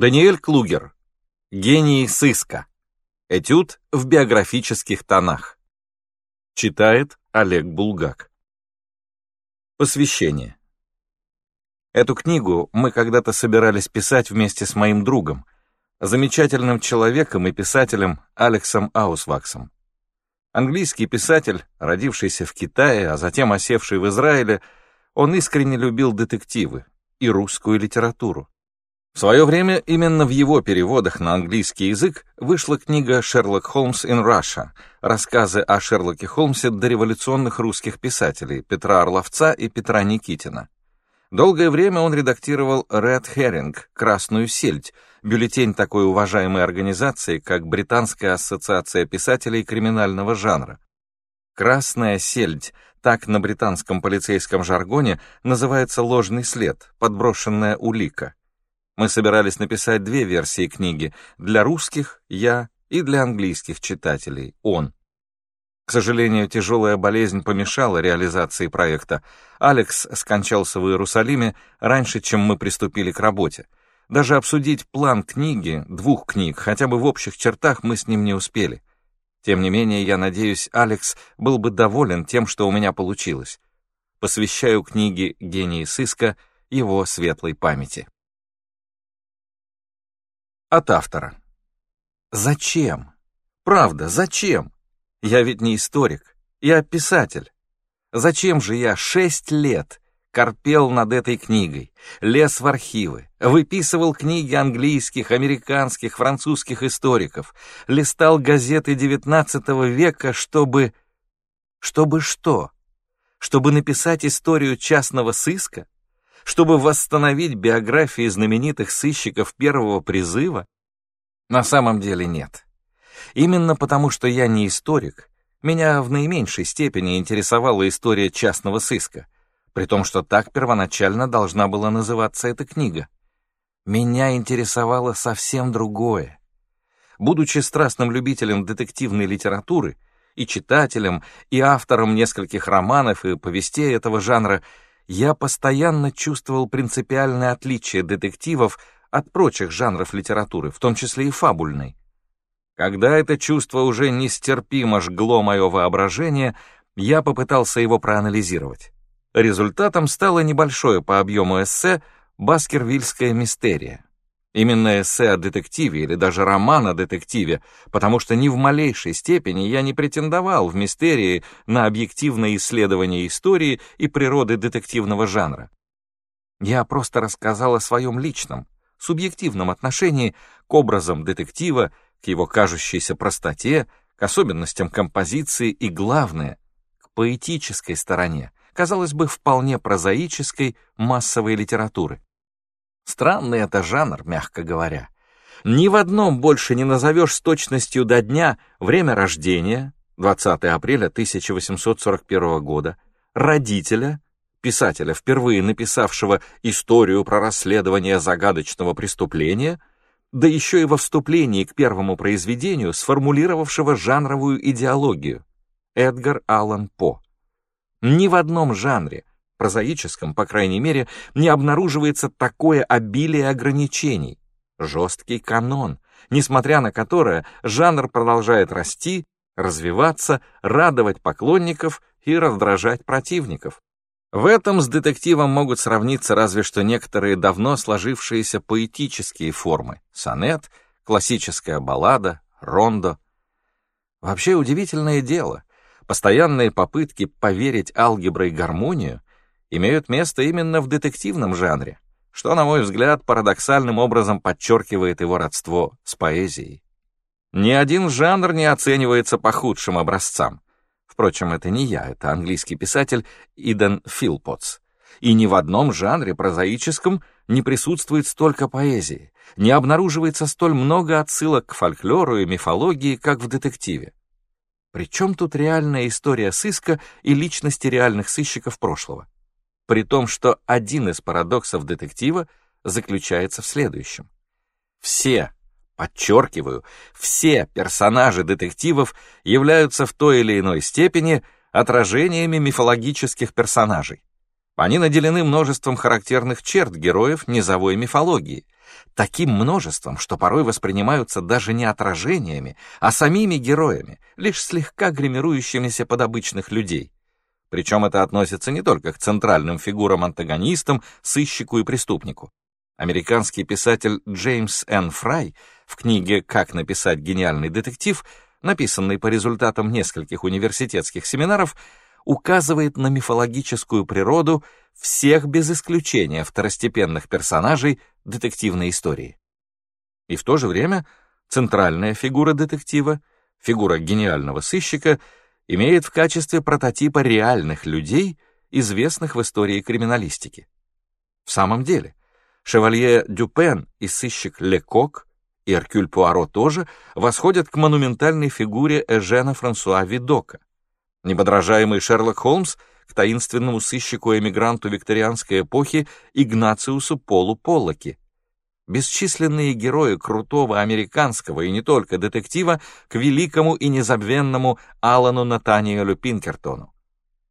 Даниэль Клугер. Гений сыска. Этюд в биографических тонах. Читает Олег Булгак. Посвящение. Эту книгу мы когда-то собирались писать вместе с моим другом, замечательным человеком и писателем Алексом Аусваксом. Английский писатель, родившийся в Китае, а затем осевший в Израиле, он искренне любил детективы и русскую литературу. В свое время именно в его переводах на английский язык вышла книга «Шерлок Холмс in Russia», рассказы о Шерлоке Холмсе дореволюционных русских писателей Петра Орловца и Петра Никитина. Долгое время он редактировал «Red Herring» — «Красную сельдь», бюллетень такой уважаемой организации, как Британская ассоциация писателей криминального жанра. «Красная сельдь» — так на британском полицейском жаргоне называется ложный след, подброшенная улика — мы собирались написать две версии книги — для русских — я и для английских читателей — он. К сожалению, тяжелая болезнь помешала реализации проекта. Алекс скончался в Иерусалиме раньше, чем мы приступили к работе. Даже обсудить план книги, двух книг, хотя бы в общих чертах мы с ним не успели. Тем не менее, я надеюсь, Алекс был бы доволен тем, что у меня получилось. Посвящаю книге «Гении сыска» его светлой памяти. От автора. Зачем? Правда, зачем? Я ведь не историк, я писатель. Зачем же я шесть лет корпел над этой книгой, лез в архивы, выписывал книги английских, американских, французских историков, листал газеты XIX века, чтобы... Чтобы что? Чтобы написать историю частного сыска? Чтобы восстановить биографии знаменитых сыщиков первого призыва? На самом деле нет. Именно потому, что я не историк, меня в наименьшей степени интересовала история частного сыска, при том, что так первоначально должна была называться эта книга. Меня интересовало совсем другое. Будучи страстным любителем детективной литературы, и читателем, и автором нескольких романов и повестей этого жанра, я постоянно чувствовал принципиальное отличие детективов от прочих жанров литературы, в том числе и фабульной. Когда это чувство уже нестерпимо жгло мое воображение, я попытался его проанализировать. Результатом стало небольшое по объему эссе «Баскервильская мистерия». Именно эссе о детективе или даже роман о детективе, потому что ни в малейшей степени я не претендовал в мистерии на объективное исследование истории и природы детективного жанра. Я просто рассказал о своем личном, субъективном отношении к образам детектива, к его кажущейся простоте, к особенностям композиции и, главное, к поэтической стороне, казалось бы, вполне прозаической массовой литературы. Странный это жанр, мягко говоря. Ни в одном больше не назовешь с точностью до дня время рождения, 20 апреля 1841 года, родителя, писателя, впервые написавшего историю про расследование загадочного преступления, да еще и во вступлении к первому произведению сформулировавшего жанровую идеологию, Эдгар Аллан По. Ни в одном жанре, прозаическом, по крайней мере, не обнаруживается такое обилие ограничений, жесткий канон, несмотря на которое жанр продолжает расти, развиваться, радовать поклонников и раздражать противников. В этом с детективом могут сравниться разве что некоторые давно сложившиеся поэтические формы — сонет, классическая баллада, рондо. Вообще удивительное дело. Постоянные попытки поверить алгеброй гармонию имеют место именно в детективном жанре, что, на мой взгляд, парадоксальным образом подчеркивает его родство с поэзией. Ни один жанр не оценивается по худшим образцам. Впрочем, это не я, это английский писатель Иден Филпотс. И ни в одном жанре прозаическом не присутствует столько поэзии, не обнаруживается столь много отсылок к фольклору и мифологии, как в детективе. Причем тут реальная история сыска и личности реальных сыщиков прошлого? При том, что один из парадоксов детектива заключается в следующем. Все, подчеркиваю, все персонажи детективов являются в той или иной степени отражениями мифологических персонажей. Они наделены множеством характерных черт героев низовой мифологии, таким множеством, что порой воспринимаются даже не отражениями, а самими героями, лишь слегка гримирующимися под обычных людей. Причем это относится не только к центральным фигурам-антагонистам, сыщику и преступнику. Американский писатель Джеймс Н. Фрай в книге «Как написать гениальный детектив», написанной по результатам нескольких университетских семинаров, указывает на мифологическую природу всех без исключения второстепенных персонажей детективной истории. И в то же время центральная фигура детектива, фигура гениального сыщика, имеет в качестве прототипа реальных людей, известных в истории криминалистики. В самом деле, шевалье Дюпен и сыщик Лекок и Эркюль Пуаро тоже восходят к монументальной фигуре Эжена Франсуа Видока. Неподражаемый Шерлок Холмс к таинственному сыщику-эмигранту викторианской эпохи Игнациусу Полу Поллоки. Бесчисленные герои крутого американского и не только детектива к великому и незабвенному Алану Натаниэлю Пинкертону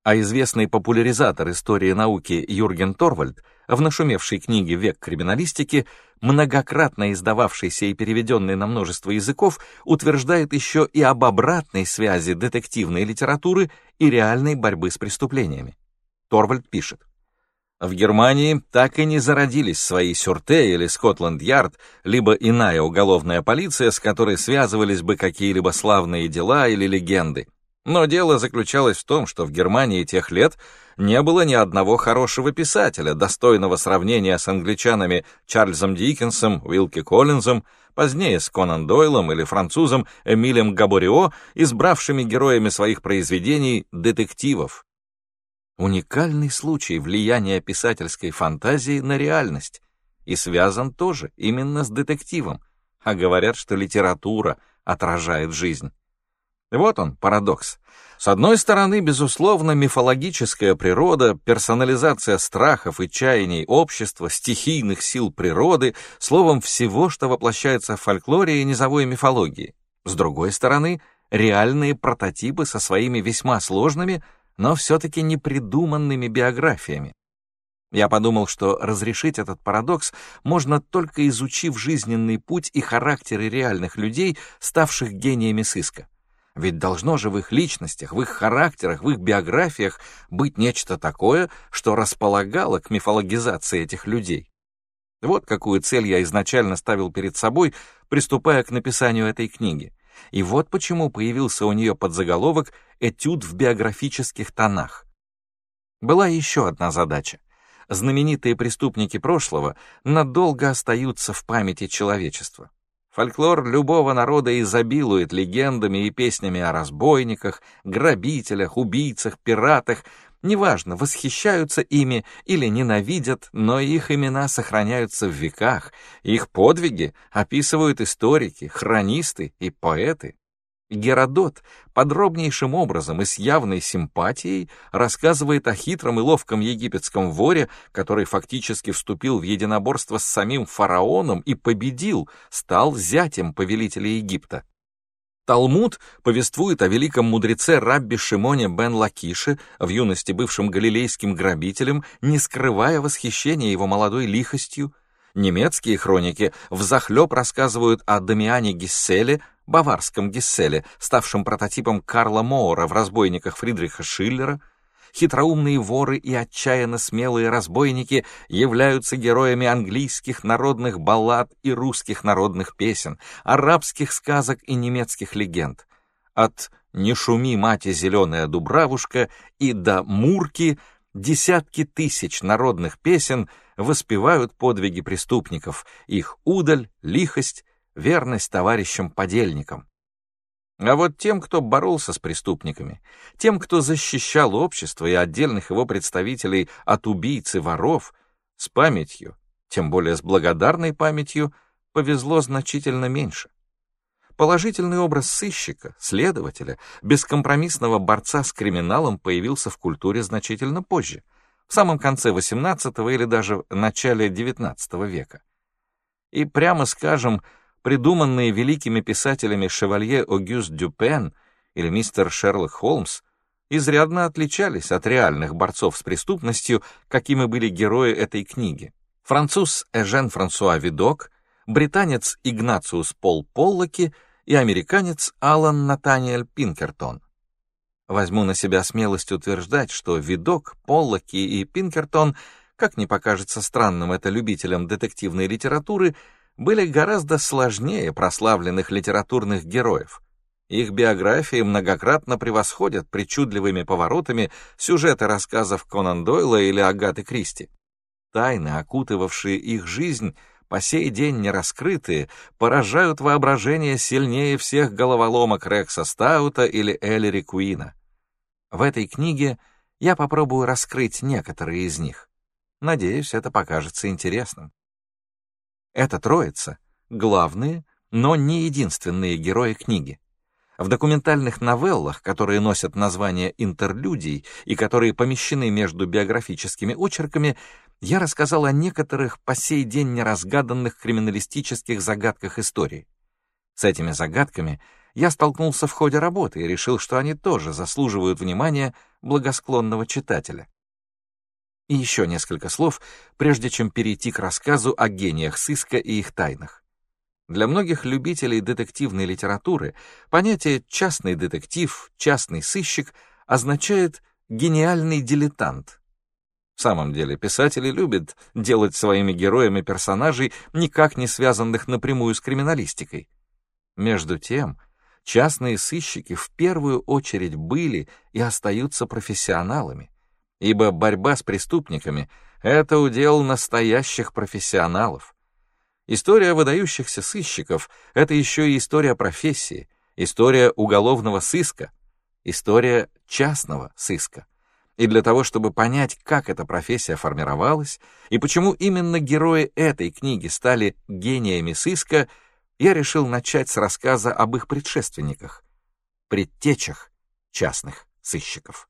а известный популяризатор истории науки Юрген Торвальд в нашумевшей книге «Век криминалистики», многократно издававшейся и переведенной на множество языков, утверждает еще и об обратной связи детективной литературы и реальной борьбы с преступлениями. Торвальд пишет, в Германии так и не зародились свои Сюрте или Скотланд-Ярд, либо иная уголовная полиция, с которой связывались бы какие-либо славные дела или легенды. Но дело заключалось в том, что в Германии тех лет не было ни одного хорошего писателя, достойного сравнения с англичанами Чарльзом Диккенсом, Уилки Коллинзом, позднее с Конан Дойлом или французом Эмилем Габорио, избравшими героями своих произведений детективов. Уникальный случай влияния писательской фантазии на реальность и связан тоже именно с детективом, а говорят, что литература отражает жизнь. Вот он, парадокс. С одной стороны, безусловно, мифологическая природа, персонализация страхов и чаяний общества, стихийных сил природы, словом, всего, что воплощается в фольклоре и низовой мифологии. С другой стороны, реальные прототипы со своими весьма сложными, но все-таки непридуманными биографиями. Я подумал, что разрешить этот парадокс можно только изучив жизненный путь и характеры реальных людей, ставших гениями сыска. Ведь должно же в их личностях, в их характерах, в их биографиях быть нечто такое, что располагало к мифологизации этих людей. Вот какую цель я изначально ставил перед собой, приступая к написанию этой книги. И вот почему появился у нее подзаголовок «Этюд в биографических тонах». Была еще одна задача. Знаменитые преступники прошлого надолго остаются в памяти человечества. Фольклор любого народа изобилует легендами и песнями о разбойниках, грабителях, убийцах, пиратах. Неважно, восхищаются ими или ненавидят, но их имена сохраняются в веках, их подвиги описывают историки, хронисты и поэты. Геродот подробнейшим образом и с явной симпатией рассказывает о хитром и ловком египетском воре, который фактически вступил в единоборство с самим фараоном и победил, стал зятем повелителя Египта. Талмуд повествует о великом мудреце Рабби Шимоне бен Лакише, в юности бывшем галилейским грабителем, не скрывая восхищения его молодой лихостью. Немецкие хроники взахлеб рассказывают о Дамиане Гисселе, баварском Гесселе, ставшем прототипом Карла Моора в «Разбойниках» Фридриха Шиллера, хитроумные воры и отчаянно смелые разбойники являются героями английских народных баллад и русских народных песен, арабских сказок и немецких легенд. От «Не шуми, мати, зеленая дубравушка» и до «Мурки» десятки тысяч народных песен воспевают подвиги преступников, их удаль, лихость верность товарищам-подельникам. А вот тем, кто боролся с преступниками, тем, кто защищал общество и отдельных его представителей от убийц и воров, с памятью, тем более с благодарной памятью, повезло значительно меньше. Положительный образ сыщика, следователя, бескомпромиссного борца с криминалом появился в культуре значительно позже, в самом конце XVIII или даже начале XIX века. И прямо скажем, придуманные великими писателями шевалье Огюст Дюпен или мистер Шерлок Холмс, изрядно отличались от реальных борцов с преступностью, какими были герои этой книги. Француз Эжен Франсуа Видок британец Игнациус Пол Поллоки и американец Алан Натаниэль Пинкертон. Возьму на себя смелость утверждать, что видок, Поллоки и Пинкертон, как не покажется странным это любителям детективной литературы, были гораздо сложнее прославленных литературных героев. Их биографии многократно превосходят причудливыми поворотами сюжеты рассказов Конан Дойла или Агаты Кристи. Тайны, окутывавшие их жизнь, по сей день не раскрытые, поражают воображение сильнее всех головоломок Рекса Стаута или Эллери Куина. В этой книге я попробую раскрыть некоторые из них. Надеюсь, это покажется интересным. Эта троица — главные, но не единственные герои книги. В документальных новеллах, которые носят название интерлюдий и которые помещены между биографическими очерками, я рассказал о некоторых по сей день неразгаданных криминалистических загадках истории. С этими загадками я столкнулся в ходе работы и решил, что они тоже заслуживают внимания благосклонного читателя. И еще несколько слов, прежде чем перейти к рассказу о гениях сыска и их тайнах. Для многих любителей детективной литературы понятие «частный детектив», «частный сыщик» означает «гениальный дилетант». В самом деле, писатели любят делать своими героями персонажей, никак не связанных напрямую с криминалистикой. Между тем, частные сыщики в первую очередь были и остаются профессионалами, ибо борьба с преступниками — это удел настоящих профессионалов. История выдающихся сыщиков — это еще и история профессии, история уголовного сыска, история частного сыска. И для того, чтобы понять, как эта профессия формировалась и почему именно герои этой книги стали гениями сыска, я решил начать с рассказа об их предшественниках, предтечах частных сыщиков.